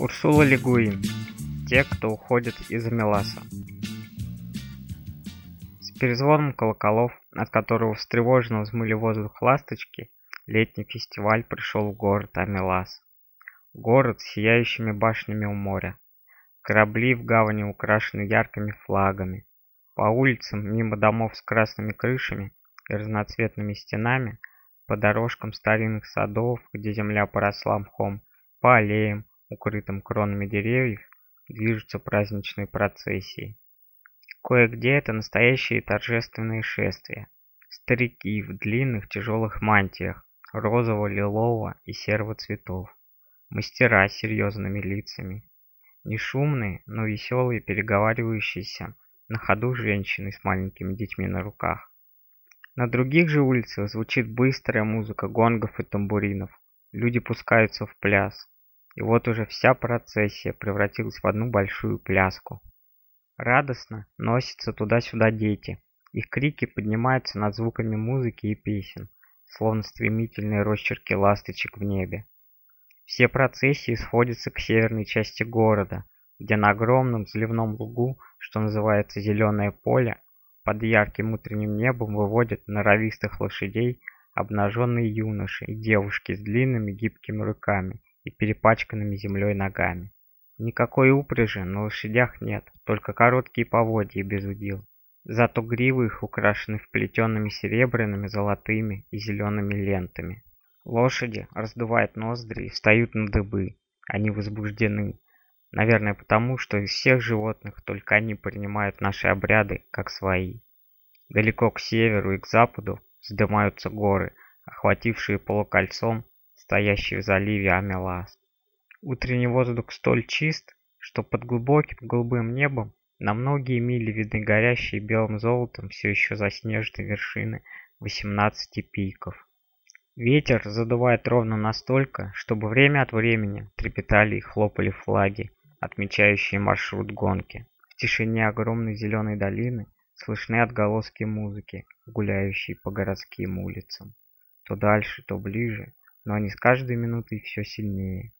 Урсула Легуин. Те, кто уходит из Амеласа. С перезвоном колоколов, от которого встревоженно взмыли воздух ласточки, летний фестиваль пришел в город Амелас. Город с сияющими башнями у моря. Корабли в гавани украшены яркими флагами. По улицам, мимо домов с красными крышами и разноцветными стенами, по дорожкам старинных садов, где земля поросла мхом, по аллеям, укрытым кронами деревьев, движутся праздничные процессии. Кое-где это настоящие торжественные шествия. Старики в длинных тяжелых мантиях, розового, лилового и серого цветов. Мастера с серьезными лицами. Не шумные, но веселые, переговаривающиеся, на ходу женщины с маленькими детьми на руках. На других же улицах звучит быстрая музыка гонгов и тамбуринов. Люди пускаются в пляс. И вот уже вся процессия превратилась в одну большую пляску. Радостно носятся туда-сюда дети. Их крики поднимаются над звуками музыки и песен, словно стремительные росчерки ласточек в небе. Все процессии сходятся к северной части города, где на огромном заливном лугу, что называется Зеленое поле, под ярким утренним небом выводят норовистых лошадей обнаженные юноши и девушки с длинными гибкими руками и перепачканными землей ногами. Никакой упряжи на лошадях нет, только короткие поводья без удил. Зато гривы их украшены вплетенными серебряными, золотыми и зелеными лентами. Лошади раздувают ноздри и встают на дыбы. Они возбуждены. Наверное, потому, что из всех животных только они принимают наши обряды как свои. Далеко к северу и к западу вздымаются горы, охватившие полукольцом стоящий в заливе Амелас. Утренний воздух столь чист, что под глубоким голубым небом на многие мили видны горящие белым золотом все еще заснеженные вершины 18 пиков. Ветер задувает ровно настолько, чтобы время от времени трепетали и хлопали флаги, отмечающие маршрут гонки. В тишине огромной зеленой долины слышны отголоски музыки, гуляющей по городским улицам. То дальше, то ближе но они с каждой минутой все сильнее.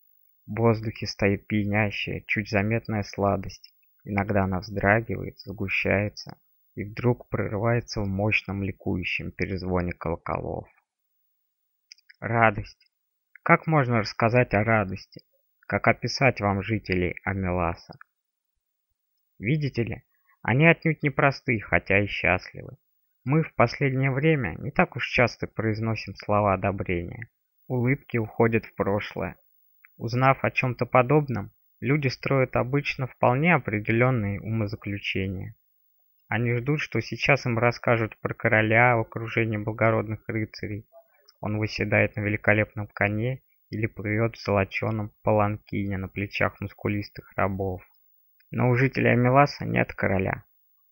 В воздухе стоит пьянящая, чуть заметная сладость. Иногда она вздрагивает, сгущается и вдруг прорывается в мощном ликующем перезвоне колоколов. Радость. Как можно рассказать о радости? Как описать вам жителей Амеласа? Видите ли, они отнюдь не просты, хотя и счастливы. Мы в последнее время не так уж часто произносим слова одобрения улыбки уходят в прошлое. Узнав о чем-то подобном, люди строят обычно вполне определенные умозаключения. Они ждут, что сейчас им расскажут про короля в окружении благородных рыцарей. Он выседает на великолепном коне или плывет в золоченом паланкине на плечах мускулистых рабов. Но у жителей Амеласа нет короля.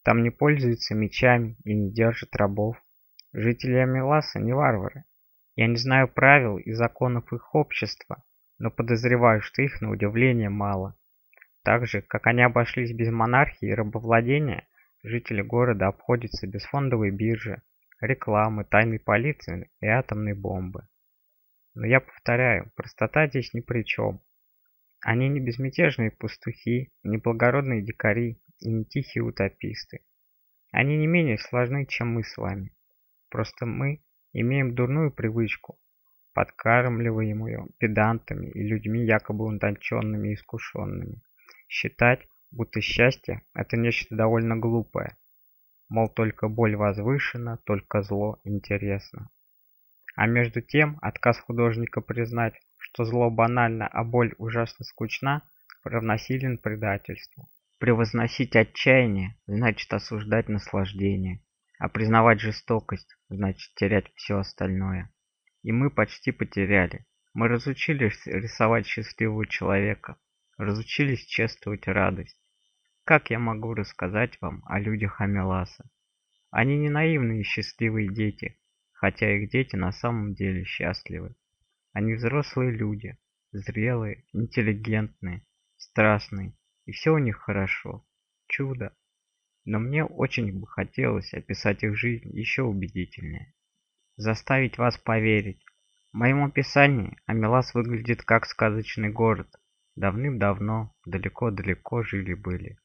Там не пользуются мечами и не держат рабов. Жители Амеласа не варвары. Я не знаю правил и законов их общества, но подозреваю, что их на удивление мало. Так же, как они обошлись без монархии и рабовладения, жители города обходятся без фондовой биржи, рекламы, тайной полиции и атомной бомбы. Но я повторяю, простота здесь ни при чем. Они не безмятежные пастухи, не благородные дикари и не тихие утописты. Они не менее сложны, чем мы с вами. Просто мы имеем дурную привычку, подкармливаемую педантами и людьми якобы утонченными и искушенными, считать, будто счастье – это нечто довольно глупое, мол, только боль возвышена, только зло интересно. А между тем, отказ художника признать, что зло банально, а боль ужасно скучна, равносилен предательству. Превозносить отчаяние значит осуждать наслаждение. А признавать жестокость значит терять все остальное. И мы почти потеряли. Мы разучились рисовать счастливого человека, разучились чествовать радость. Как я могу рассказать вам о людях Амеласа? Они не наивные и счастливые дети, хотя их дети на самом деле счастливы. Они взрослые люди, зрелые, интеллигентные, страстные, и все у них хорошо. Чудо но мне очень бы хотелось описать их жизнь еще убедительнее. Заставить вас поверить. В моем описании Амелас выглядит как сказочный город, давным-давно далеко-далеко жили-были